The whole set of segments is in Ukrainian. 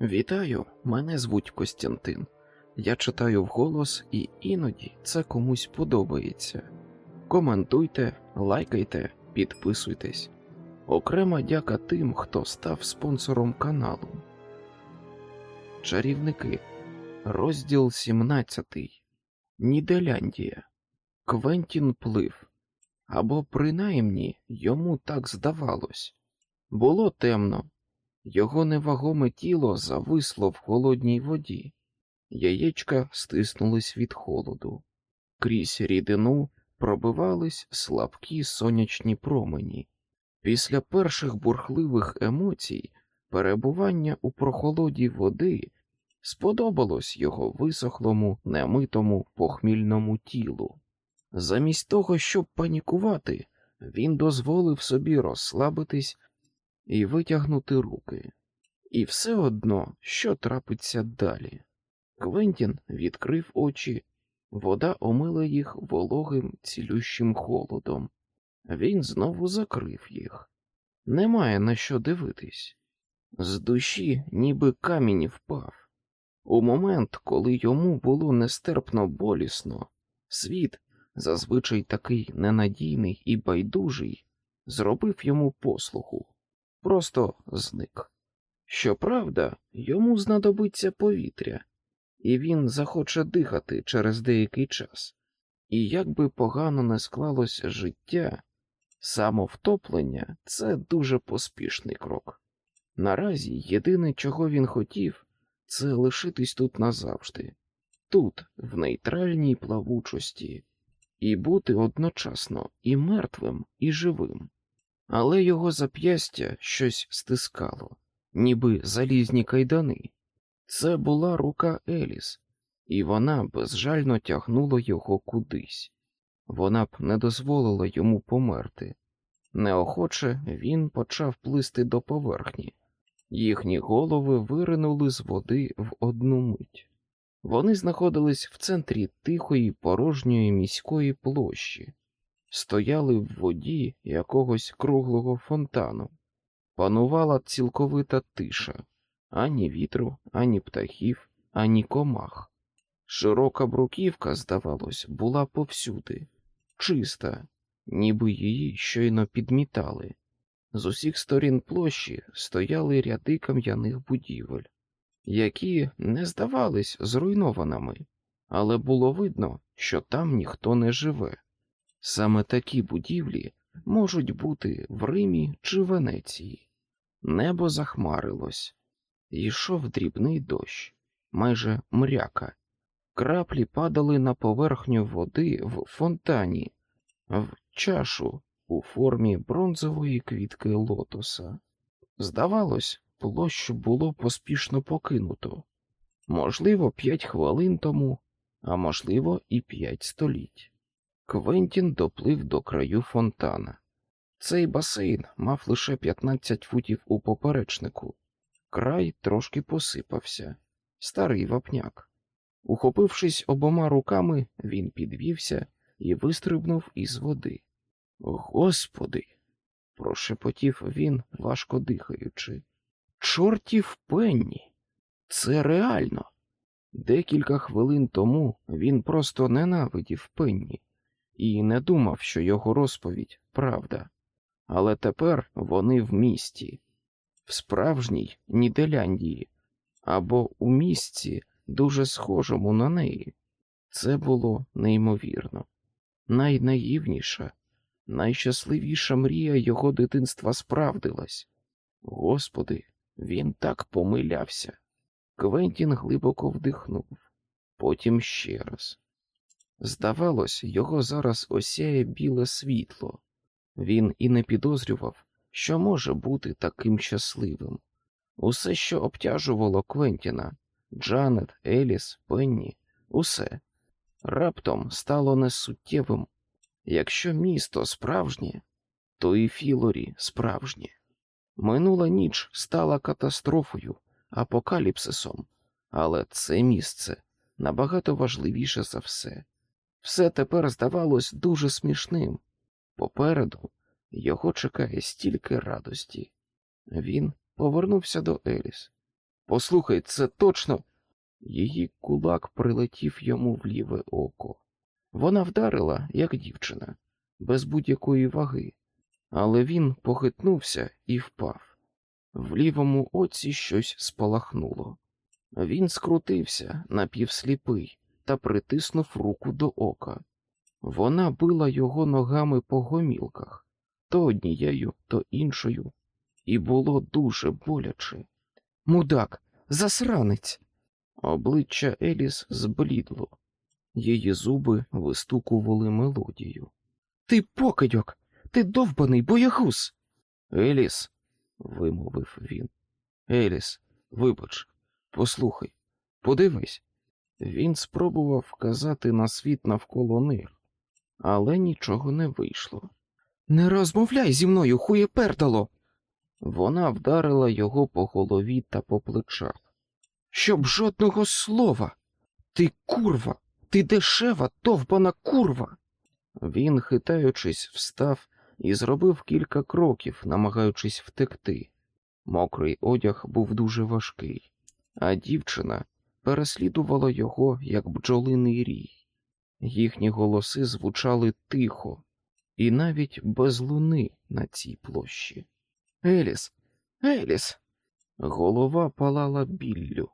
Вітаю, мене звуть Костянтин. Я читаю вголос, і іноді це комусь подобається. Коментуйте, лайкайте, підписуйтесь. Окрема дяка тим, хто став спонсором каналу. Чарівники. Розділ 17. Нідерландія. Квентін плив. Або принаймні йому так здавалось. Було темно, його невагоме тіло зависло в холодній воді, яєчка стиснулись від холоду, крізь рідину пробивались слабкі сонячні промені. Після перших бурхливих емоцій перебування у прохолоді води сподобалось його висохлому, немитому похмільному тілу. Замість того, щоб панікувати, він дозволив собі розслабитись і витягнути руки. І все одно, що трапиться далі. Квентін відкрив очі, вода омила їх вологим цілющим холодом. Він знову закрив їх. Немає на що дивитись. З душі ніби камінь впав. У момент, коли йому було нестерпно болісно, світ, зазвичай такий ненадійний і байдужий, зробив йому послугу просто зник. Щоправда, йому знадобиться повітря, і він захоче дихати через деякий час. І як би погано не склалось життя, самовтоплення це дуже поспішний крок. Наразі єдине, чого він хотів, це лишитись тут назавжди, тут, в нейтральній плавучості, і бути одночасно і мертвим, і живим але його зап'ястя щось стискало, ніби залізні кайдани. Це була рука Еліс, і вона безжально тягнула його кудись. Вона б не дозволила йому померти. Неохоче він почав плисти до поверхні, їхні голови виринули з води в одну мить. Вони знаходились в центрі тихої порожньої міської площі, стояли в воді якогось круглого фонтану. Панувала цілковита тиша ані вітру, ані птахів, ані комах. Широка бруківка, здавалось, була повсюди, чиста, ніби її щойно підмітали. З усіх сторін площі стояли ряди кам'яних будівель, які не здавались зруйнованими, але було видно, що там ніхто не живе. Саме такі будівлі можуть бути в Римі чи Венеції. Небо захмарилось, йшов дрібний дощ, майже мряка. Краплі падали на поверхню води в фонтані, в чашу у формі бронзової квітки лотоса. Здавалось, площу було поспішно покинуто, можливо, п'ять хвилин тому, а можливо, і п'ять століть. Квентін доплив до краю фонтана. Цей басейн мав лише 15 футів у поперечнику, край трошки посипався, старий вапняк. Ухопившись обома руками, він підвівся і вистрибнув із води. Господи, прошепотів він, важко дихаючи. Чортів пенні! Це реально. Декілька хвилин тому він просто ненавидів пенні і не думав, що його розповідь правда. Але тепер вони в місті, в справжній Нідерландії або у місці, дуже схожому на неї. Це було неймовірно. Найнаївніша, найщасливіша мрія його дитинства справдилась. Господи, він так помилявся. Квентін глибоко вдихнув, потім ще раз. Здавалось, його зараз осяє біле світло. Він і не підозрював, що може бути таким щасливим. Усе, що обтяжувало Квентіна, Джанет, Еліс, Пенні, усе раптом стало несуттєвим. Якщо місто справжнє, то і Філорі справжнє. Минула ніч стала катастрофою, апокаліпсисом, але це місце набагато важливіше за все. Все тепер здавалось дуже смішним. Попереду його чекає стільки радості. Він повернувся до Еліс. Послухай, це точно. Її кулак прилетів йому в ліве око. Вона вдарила, як дівчина, без будь-якої ваги, але він похитнувся і впав. В лівому оці щось спалахнуло. Він скрутився, напівсліпий, та притиснув руку до ока. Вона била його ногами по гомілках, то однією, то іншою, і було дуже боляче. Мудак, засранець. Обличчя Еліс зблідло, її зуби вистукували мелодію. Ти покидьок, ти довбаний боягуз. Еліс, вимовив він. Еліс, вибач, послухай, подивись. Він спробував вказати на світ навколо них, але нічого не вийшло. Не розмовляй зі мною, хуєпердало. Вона вдарила його по голові та по плечах. Щоб жодного слова. Ти курва, ти дешева, довбана курва. Він, хитаючись, встав і зробив кілька кроків, намагаючись втекти. Мокрий одяг був дуже важкий, а дівчина переслідувала його, як бджолиний рій. Їхні голоси звучали тихо, і навіть без луни на цій площі. Еліс, Еліс. Голова палала біллю.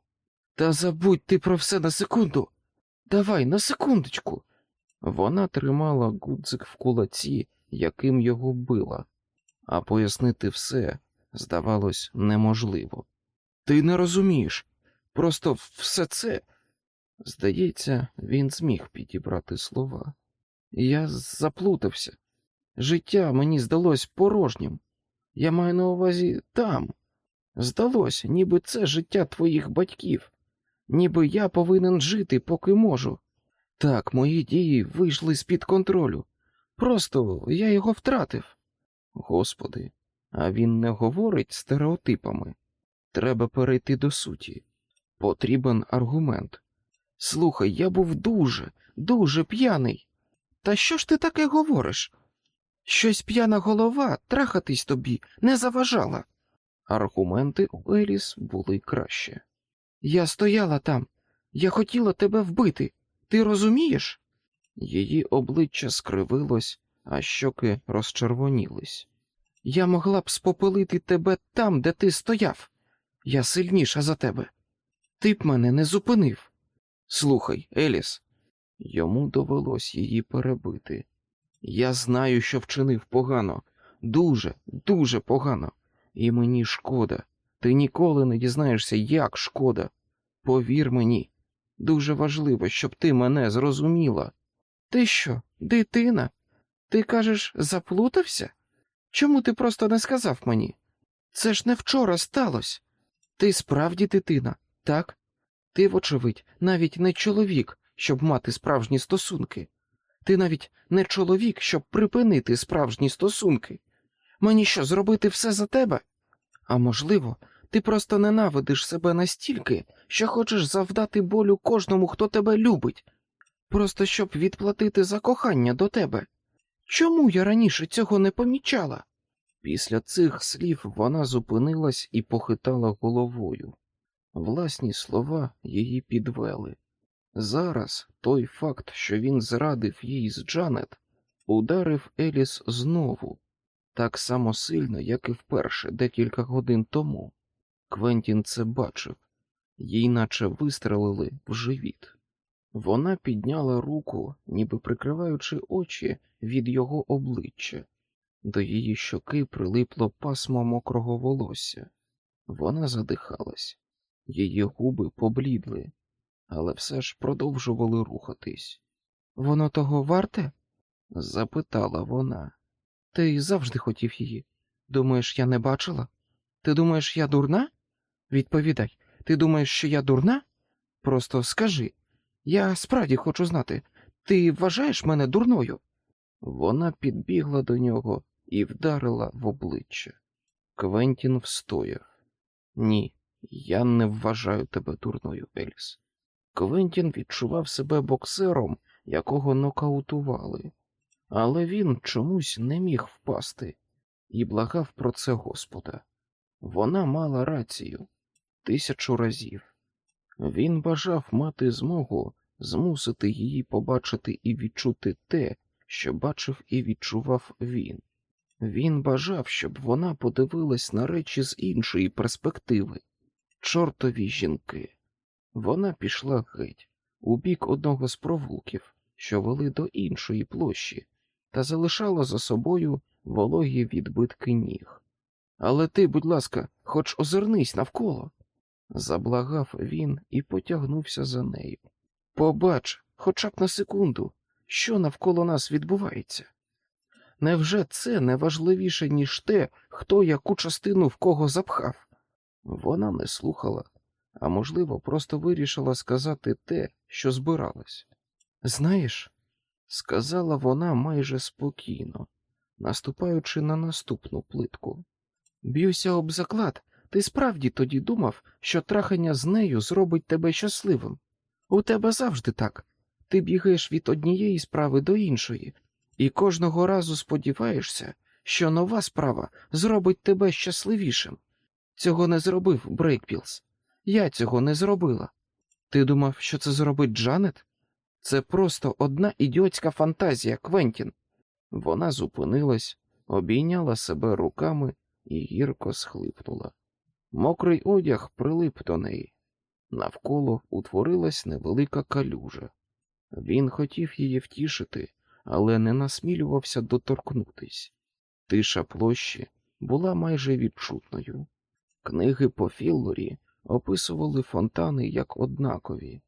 Та забудь ти про все на секунду. Давай на секундочку. Вона тримала гудзик в кулаці, яким його била, а пояснити все здавалось неможливо. Ти не розумієш. Просто все це. Здається, він зміг підібрати слова. Я заплутався. Життя мені здалось порожнім. Я маю на увазі там. Здалось, ніби це життя твоїх батьків, ніби я повинен жити, поки можу. Так, мої дії вийшли з-під контролю. Просто я його втратив. Господи, а він не говорить стереотипами. Треба перейти до суті. Потрібен аргумент. Слухай, я був дуже, дуже п'яний. Та що ж ти таке говориш? Щось п'яна голова трахатись тобі не заважала. Аргументи у Еліс були краще. Я стояла там, я хотіла тебе вбити. Ти розумієш? Її обличчя скривилось, а щоки розчервонілись. Я могла б спопилити тебе там, де ти стояв. Я сильніша за тебе. Ти б мене не зупинив. Слухай, Еліс, йому довелось її перебити. Я знаю, що вчинив погано, дуже, дуже погано, і мені шкода. Ти ніколи не дізнаєшся, як шкода. Повір мені, дуже важливо, щоб ти мене зрозуміла. Ти що, дитина? Ти кажеш, заплутався? Чому ти просто не сказав мені? Це ж не вчора сталося. Ти справді дитина, так? Ти, вочевидь, навіть не чоловік, щоб мати справжні стосунки. Ти навіть не чоловік, щоб припинити справжні стосунки. Мені що, зробити все за тебе? А можливо, ти просто ненавидиш себе настільки, що хочеш завдати болю кожному, хто тебе любить, просто щоб відплатити за кохання до тебе. Чому я раніше цього не помічала? Після цих слів вона зупинилась і похитала головою. Власні слова її підвели. Зараз той факт, що він зрадив їй з Джанет, ударив Еліс знову, так само сильно, як і вперше, декілька годин тому. Квентін це бачив, їй наче вистрелили в живіт. Вона підняла руку, ніби прикриваючи очі від його обличчя. До її щоки прилипло пасмо мокрого волосся. Вона задихалась, її губи поблідли, але все ж продовжували рухатись. Воно того варте? запитала вона. Ти завжди хотів її. Думаєш, я не бачила? Ти думаєш, я дурна? Відповідай, ти думаєш, що я дурна? Просто скажи. Я справді хочу знати, ти вважаєш мене дурною? Вона підбігла до нього і вдарила в обличчя. Квентін встояв. Ні, я не вважаю тебе дурною, Еліс. Квентін відчував себе боксером, якого нокаутували, але він чомусь не міг впасти і благав про це Господа. Вона мала рацію. тисячу разів. Він бажав мати змогу змусити її побачити і відчути те, що бачив і відчував він. Він бажав, щоб вона подивилась на речі з іншої перспективи. Чортові жінки. Вона пішла геть у бік одного з провулків, що вели до іншої площі, та залишала за собою вологі відбитки ніг. Але ти, будь ласка, хоч озирнись навколо. Заблагав він і потягнувся за нею. Побач, хоча б на секунду, що навколо нас відбувається. Невже це не важливіше, ніж те, хто яку частину в кого запхав? Вона не слухала, а можливо, просто вирішила сказати те, що збиралась. Знаєш, сказала вона майже спокійно, наступаючи на наступну плитку. Б'юся об заклад, ти справді тоді думав, що трахання з нею зробить тебе щасливим. У тебе завжди так. Ти бігаєш від однієї справи до іншої, і кожного разу сподіваєшся, що нова справа зробить тебе щасливішим. Цього не зробив Брейкбілс. Я цього не зробила. Ти думав, що це зробить Джанет? Це просто одна ідіотська фантазія, Квентін. Вона зупинилась, обійняла себе руками і гірко схлипнула. Мокрий одяг прилип до неї. Навколо утворилась невелика калюжа. Він хотів її втішити, але не насмілювався доторкнутись. Тиша площі була майже відчутною. Книги по Філлорі описували фонтани як однакові,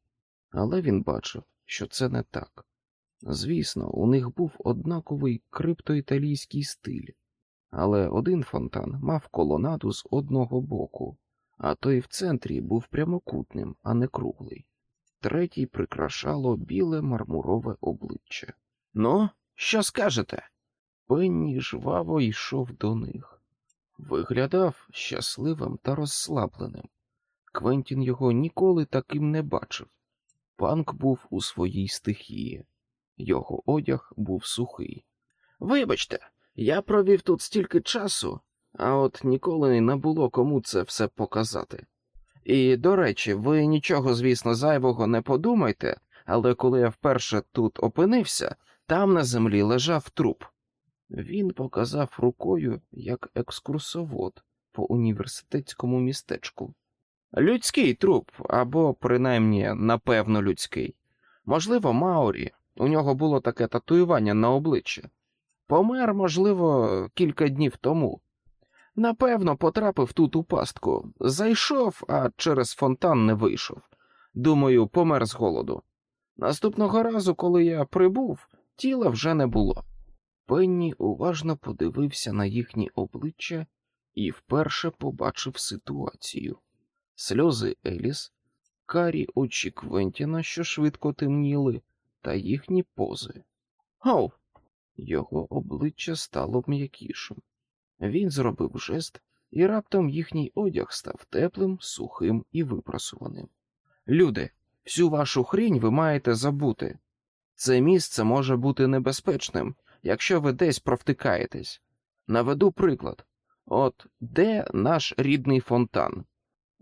але він бачив, що це не так. Звісно, у них був однаковий криптоіталійський стиль, але один фонтан мав колонаду з одного боку, а той в центрі був прямокутним, а не круглий. Третій прикрашало біле мармурове обличчя. Ну, що скажете? Пенні жваво йшов до них. Виглядав щасливим та розслабленим. Квентін його ніколи таким не бачив. Панк був у своїй стихії, його одяг був сухий. Вибачте, я провів тут стільки часу, а от ніколи не було кому це все показати. І, до речі, ви нічого, звісно, зайвого не подумайте, але коли я вперше тут опинився, там на землі лежав труп. Він показав рукою як екскурсовод по університетському містечку. Людський труп, або принаймні напевно людський. Можливо, Маорі, у нього було таке татуювання на обличчі. Помер, можливо, кілька днів тому. Напевно, потрапив тут у пастку. Зайшов, а через фонтан не вийшов. Думаю, помер з голоду. Наступного разу, коли я прибув, тіла вже не було. Пенні уважно подивився на їхні обличчя і вперше побачив ситуацію. Сльози Еліс, карі очі Квентіна, що швидко темніли, та їхні пози. Оу! Його обличчя стало м'якішим. Він зробив жест, і раптом їхній одяг став теплим, сухим і випросуваним. Люди, всю вашу хрінь ви маєте забути. Це місце може бути небезпечним, якщо ви десь провтикаєтесь. Наведу приклад от де наш рідний фонтан?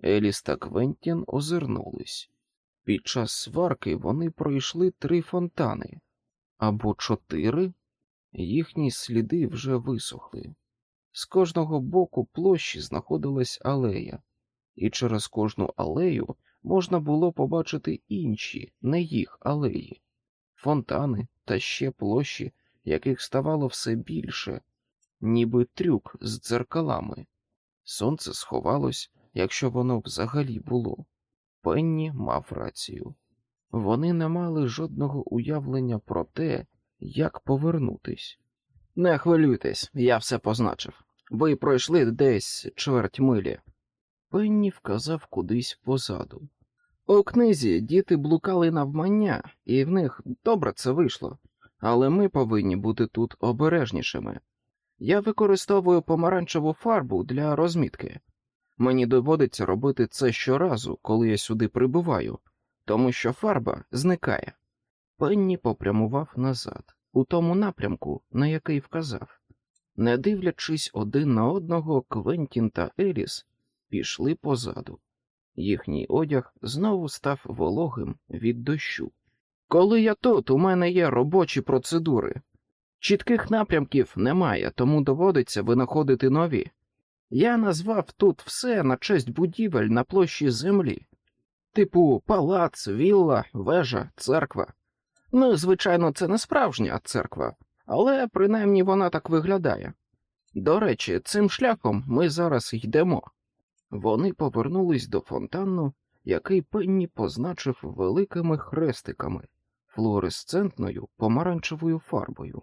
Еліс та Квентін озирнулись. Під час сварки вони пройшли три фонтани або чотири, їхні сліди вже висохли. З кожного боку площі знаходилась алея, і через кожну алею можна було побачити інші, не їх алеї, фонтани та ще площі, яких ставало все більше, ніби трюк з дзеркалами. Сонце сховалось, якщо воно взагалі було. Пенні мав рацію. Вони не мали жодного уявлення про те, як повернутись. Не хвилюйтесь, я все позначив. Ви пройшли десь чверть милі. Пенні вказав кудись позаду. У книзі діти блукали навмання, і в них добре це вийшло, але ми повинні бути тут обережнішими. Я використовую помаранчеву фарбу для розмітки. Мені доводиться робити це щоразу, коли я сюди прибуваю, тому що фарба зникає. Пенні попрямував назад, у тому напрямку, на який вказав. Не дивлячись один на одного, Квентін та Еліс пішли позаду. Їхній одяг знову став вологим від дощу. Коли я тут, у мене є робочі процедури. Чітких напрямків немає, тому доводиться винаходити нові. Я назвав тут все на честь будівель на площі землі, типу палац, вілла, вежа, церква. Ну, звичайно, це не справжня церква, але принаймні вона так виглядає. До речі, цим шляхом ми зараз йдемо. Вони повернулись до фонтану, який Пенні позначив великими хрестиками, флуоресцентною помаранчевою фарбою.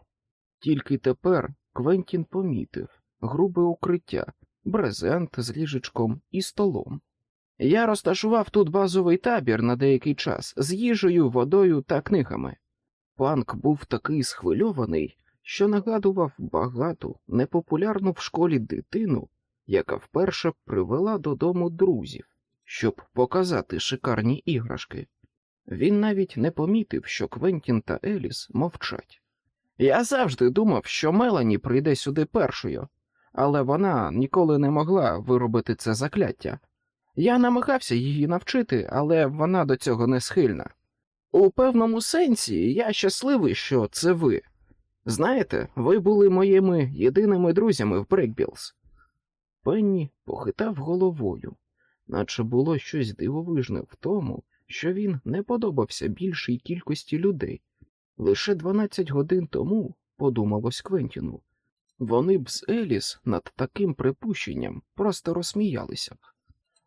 Тільки тепер Квентін помітив грубе укриття, брезент з ліжечком і столом. Я розташував тут базовий табір на деякий час з їжею, водою та книгами. Панк був такий схвильований, що нагадував багату, непопулярну в школі дитину, яка вперше привела додому друзів, щоб показати шикарні іграшки. Він навіть не помітив, що Квентін та Еліс мовчать. Я завжди думав, що Мелані прийде сюди першою, але вона ніколи не могла виробити це закляття. Я намагався її навчити, але вона до цього не схильна. У певному сенсі я щасливий, що це ви. Знаєте, ви були моїми єдиними друзями в Брейкбілз. Пенні похитав головою, наче було щось дивовижне в тому, що він не подобався більшій кількості людей. Лише 12 годин тому, подумалось Квентіну, вони б з Еліс над таким припущенням просто розсміялися б.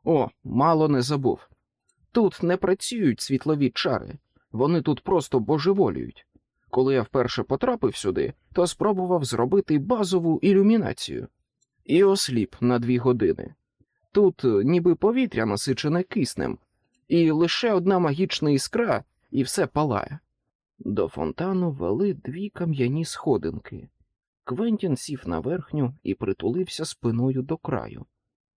О, мало не забув. Тут не працюють світлові чари, вони тут просто божеволюють. Коли я вперше потрапив сюди, то спробував зробити базову ілюмінацію і осліп на дві години. Тут ніби повітря насичене киснем, і лише одна магічна іскра, і все палає. До фонтану вели дві кам'яні сходинки. Квентін сів на верхню і притулився спиною до краю.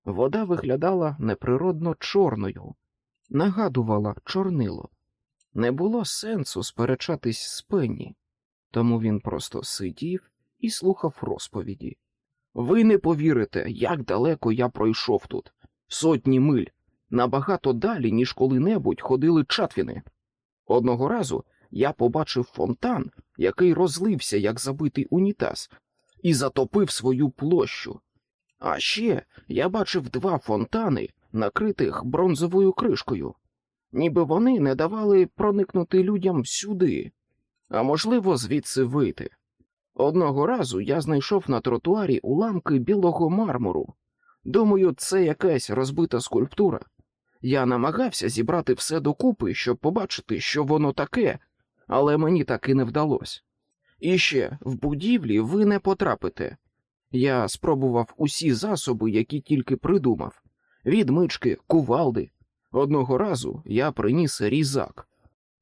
Вода виглядала неприродно чорною, нагадувала чорнило. Не було сенсу сперечатись з Пенні, тому він просто сидів і слухав розповіді. Ви не повірите, як далеко я пройшов тут, сотні миль, набагато далі, ніж коли-небудь ходили чатвіни. Одного разу я побачив фонтан, який розлився, як забитий унітаз, і затопив свою площу. А ще я бачив два фонтани, накритих бронзовою кришкою, ніби вони не давали проникнути людям сюди, а можливо, звідси вийти. Одного разу я знайшов на тротуарі уламки білого мармуру. Думаю, це якась розбита скульптура. Я намагався зібрати все докупи, щоб побачити, що воно таке, але мені так і не вдалося. І ще в будівлі ви не потрапите. Я спробував усі засоби, які тільки придумав відмички, кувалди. Одного разу я приніс різак,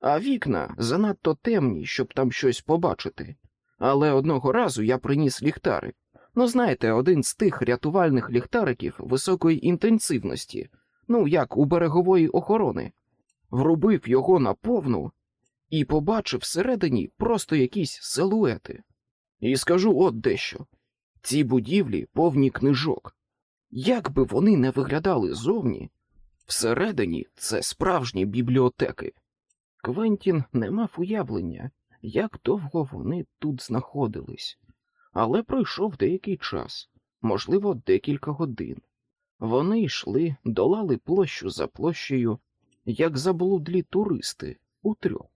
а вікна занадто темні, щоб там щось побачити. Але одного разу я приніс ліхтарик. Ну, знаєте, один з тих рятувальних ліхтариків високої інтенсивності, ну як у берегової охорони, врубив його на повну і побачив всередині просто якісь силуети. І скажу от дещо ці будівлі повні книжок. Як би вони не виглядали зовні, всередині це справжні бібліотеки. Квентін не мав уявлення, як довго вони тут знаходились, але пройшов деякий час, можливо, декілька годин. Вони йшли, долали площу за площею, як заблудлі туристи у трьох.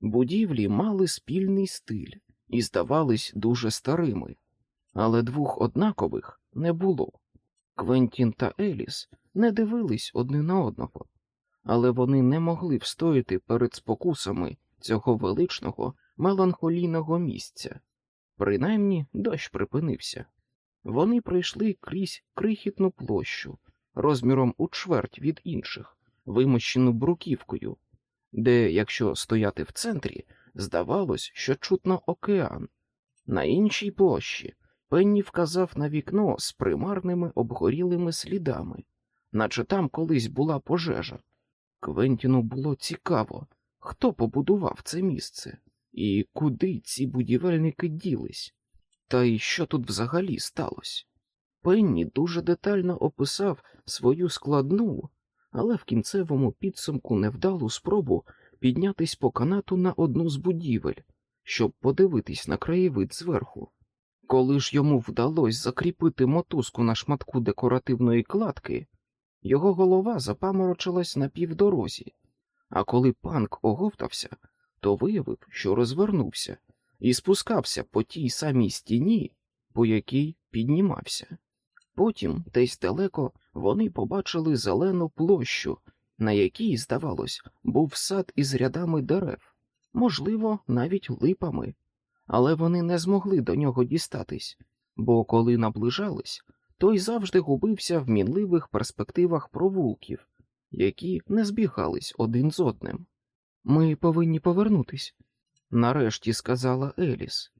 Будівлі мали спільний стиль і здавались дуже старими, але двох однакових не було. Квентін та Еліс не дивились одне на одного, але вони не могли встояти перед спокусами цього величного меланхолійного місця. Принаймні дощ припинився. Вони пройшли крізь крихітну площу, розміром у чверть від інших, вимощену бруківкою, де, якщо стояти в центрі, здавалось, що чутно океан. На іншій площі Пенні вказав на вікно з примарними обгорілими слідами, наче там колись була пожежа. Квентіну було цікаво, хто побудував це місце і куди ці будівельники ділись, та й що тут взагалі сталося. Пенні дуже детально описав свою складну, але в кінцевому підсумку невдалу спробу піднятись по канату на одну з будівель, щоб подивитись на краєвид зверху. Коли ж йому вдалося закріпити мотузку на шматку декоративної кладки, його голова запаморочилась на півдорозі, а коли панк оговтався, то виявив, що розвернувся і спускався по тій самій стіні, по якій піднімався. Потім, десь далеко, вони побачили зелену площу, на якій, здавалось, був сад із рядами дерев, можливо, навіть липами, але вони не змогли до нього дістатись, бо коли наближались, той завжди губився в мінливих перспективах провулків, які не збігались один з одним. Ми повинні повернутись, нарешті сказала Еліс.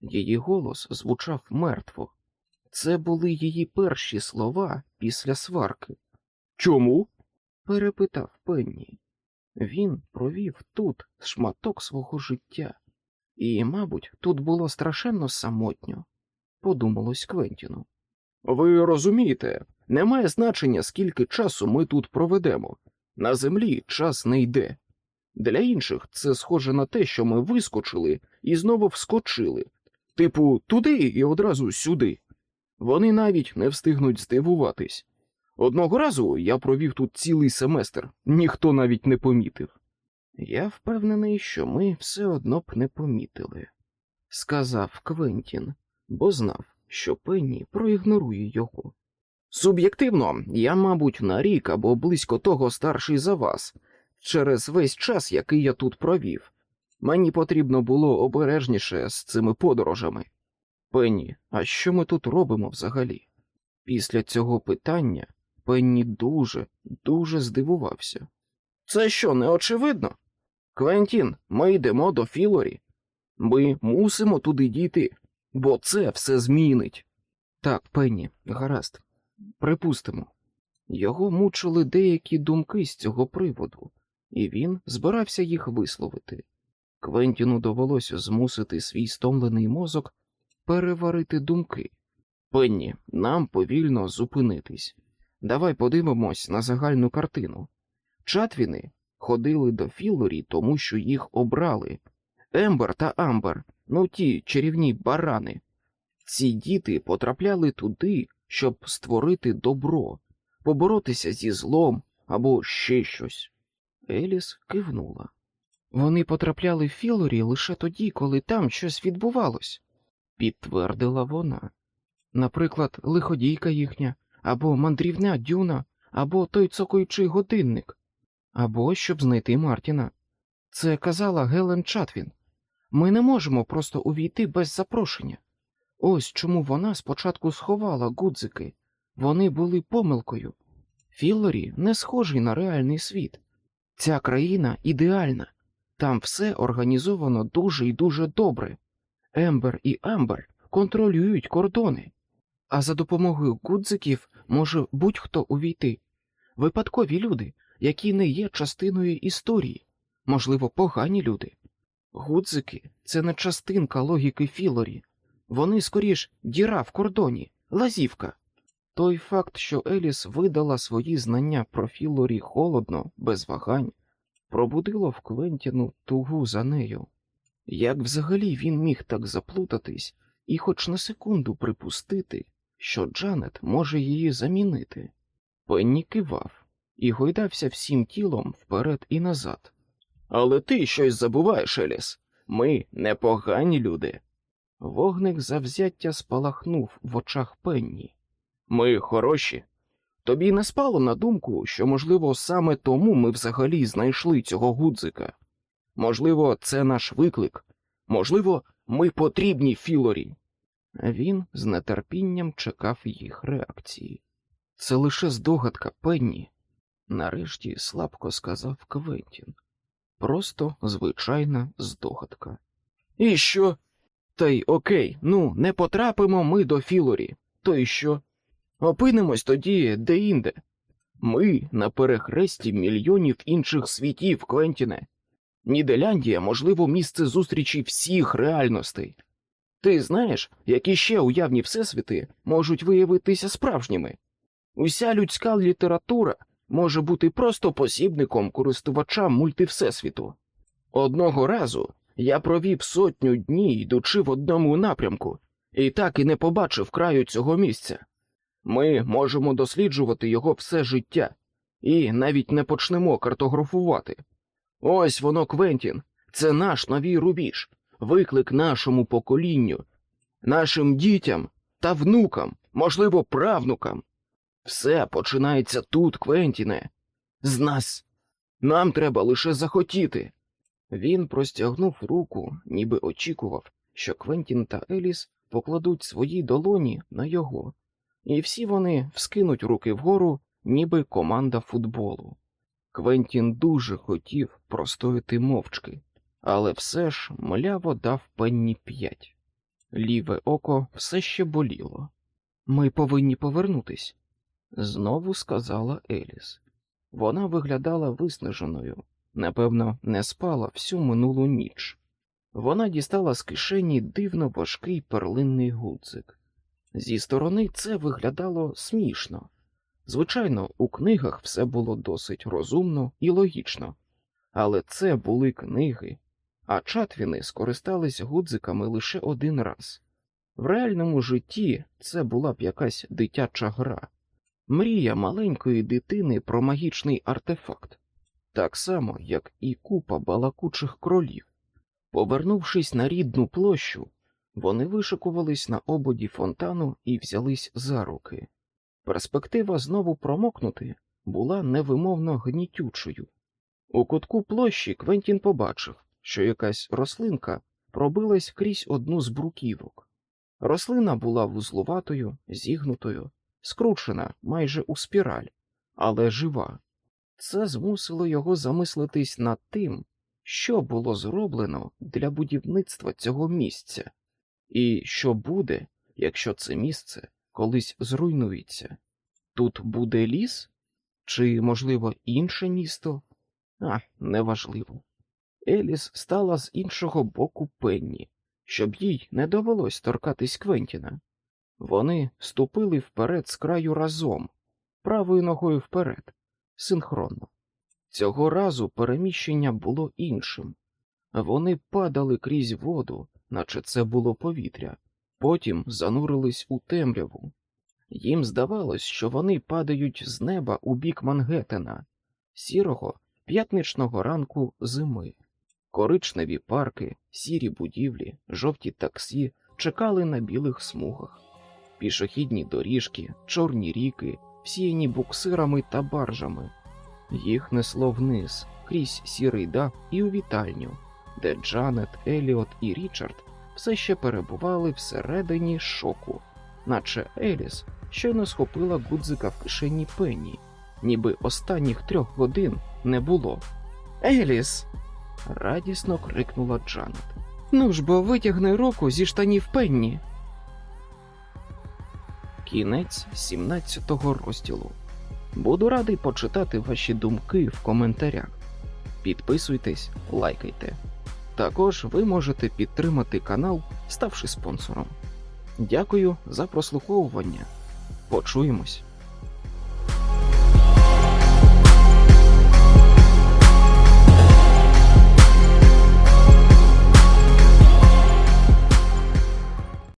Її голос звучав мертво. Це були її перші слова після сварки. Чому? перепитав Пенні. Він провів тут шматок свого життя, і, мабуть, тут було страшенно самотньо, подумалось Квентіну. Ви розумієте, немає значення, скільки часу ми тут проведемо. На землі час не йде. Для інших це схоже на те, що ми вискочили і знову вскочили, типу, туди і одразу сюди. Вони навіть не встигнуть здивуватись. Одного разу я провів тут цілий семестр, ніхто навіть не помітив. Я впевнений, що ми все одно б не помітили, сказав Квентін, бо знав, що Пенні проігнорує його. Суб'єктивно, я, мабуть, на рік або близько того старший за вас, через весь час, який я тут провів. Мені потрібно було обережніше з цими подорожами. Пенні, а що ми тут робимо взагалі? Після цього питання Пенні дуже, дуже здивувався. Це що, не очевидно? Квентін, ми йдемо до Філорі. Ми мусимо туди дійти, бо це все змінить. Так, Пенні, гаразд, припустимо. Його мучили деякі думки з цього приводу, і він збирався їх висловити. Квентіну довелося змусити свій стомлений мозок переварити думки. Пенні, нам повільно зупинитись. Давай подивимось на загальну картину. Чатвіни ходили до Філорі, тому що їх обрали. Ембер та Амбер, ну ті чарівні барани. Ці діти потрапляли туди, щоб створити добро, поборотися зі злом або ще щось. Еліс кивнула. Вони потрапляли в Філорі лише тоді, коли там щось відбувалось, підтвердила вона. Наприклад, лиходійка їхня, або мандрівна дюна, або той цокаючий годинник, або щоб знайти Мартіна. Це казала Гелен Чатвін. Ми не можемо просто увійти без запрошення. Ось чому вона спочатку сховала гудзики, вони були помилкою. Філорі не схожий на реальний світ. Ця країна ідеальна, там все організовано дуже і дуже добре. Ембер і Амбер контролюють кордони, а за допомогою гудзиків може будь-хто увійти. Випадкові люди, які не є частиною історії, можливо, погані люди. Гудзики це не частинка логіки Філорі, вони скоріш діра в кордоні, лазівка. Той факт, що Еліс видала свої знання про Філорі холодно, без вагань, пробудило в Квентіну тугу за нею. Як взагалі він міг так заплутатись і хоч на секунду припустити, що Джанет може її замінити? Пенні кивав і гойдався всім тілом вперед і назад. Але ти щось забуваєш, Еліс. Ми непогані люди. Вогник завзяття спалахнув в очах Пенні. Ми хороші. Тобі не спало на думку, що, можливо, саме тому ми взагалі знайшли цього гудзика. Можливо, це наш виклик, можливо, ми потрібні Філорі. Він з нетерпінням чекав їх реакції. Це лише здогадка Пенні, нарешті слабко сказав Квентін. Просто звичайна здогадка. І що? Та й окей, ну, не потрапимо ми до Філорі. То й що? Опинимось тоді де-інде. Ми на перехресті мільйонів інших світів, Квентіне. Ніделяндія, можливо, місце зустрічі всіх реальностей. Ти знаєш, які ще уявні всесвіти можуть виявитися справжніми? Уся людська література може бути просто посібником користувача мультивсесвіту. Одного разу я провів сотню днів, йдучи в одному напрямку, і так і не побачив краю цього місця. Ми можемо досліджувати його все життя і навіть не почнемо картографувати. Ось воно, Квентін, це наш новий рубіж, виклик нашому поколінню, нашим дітям та внукам, можливо, правнукам. Все починається тут, Квентіне, з нас. Нам треба лише захотіти. Він простягнув руку, ніби очікував, що Квентін та Еліс покладуть свої долоні на його, і всі вони вскинуть руки вгору, ніби команда футболу. Квентін дуже хотів простояти мовчки, але все ж мляво дав пенні п'ять. Ліве око все ще боліло. Ми повинні повернутись, знову сказала Еліс. Вона виглядала виснаженою, напевно, не спала всю минулу ніч. Вона дістала з кишені дивно важкий перлинний гудзик. Зі сторони це виглядало смішно. Звичайно, у книгах все було досить розумно і логічно, але це були книги, а чатвіни скористались гудзиками лише один раз. В реальному житті це була б якась дитяча гра, мрія маленької дитини про магічний артефакт, так само, як і купа балакучих кролів. Повернувшись на рідну площу, вони вишикувались на ободі фонтану і взялись за руки. Перспектива знову промокнути була невимовно гнітючою. У кутку площі Квентін побачив, що якась рослинка пробилась крізь одну з бруківок. Рослина була вузлуватою, зігнутою, скручена майже у спіраль, але жива. Це змусило його замислитись над тим, що було зроблено для будівництва цього місця, і що буде, якщо це місце колись зруйнується. Тут буде ліс? Чи, можливо, інше місто? А, неважливо. Еліс стала з іншого боку пенні, щоб їй не довелось торкатись Квентіна. Вони ступили вперед з краю разом, правою ногою вперед, синхронно. Цього разу переміщення було іншим. Вони падали крізь воду, наче це було повітря, потім занурились у темряву. Їм здавалось, що вони падають з неба у бік Мангеттена, сірого п'ятничного ранку зими. Коричневі парки, сірі будівлі, жовті таксі чекали на білих смугах, пішохідні доріжки, чорні ріки, всіяні буксирами та баржами. Їх несло вниз, крізь сірий дах і у вітальню, де Джанет, Еліот і Річард все ще перебували всередині шоку, наче Еліс щойно схопила гудзика в кишені Пенні, ніби останніх трьох годин не було. Еліс. радісно крикнула Джанет. Ну ж бо витягни руку зі штанів Пенні. Кінець 17-го розділу. Буду радий почитати ваші думки в коментарях. Підписуйтесь, лайкайте. Також ви можете підтримати канал, ставши спонсором. Дякую за прослуховування. Почуємось.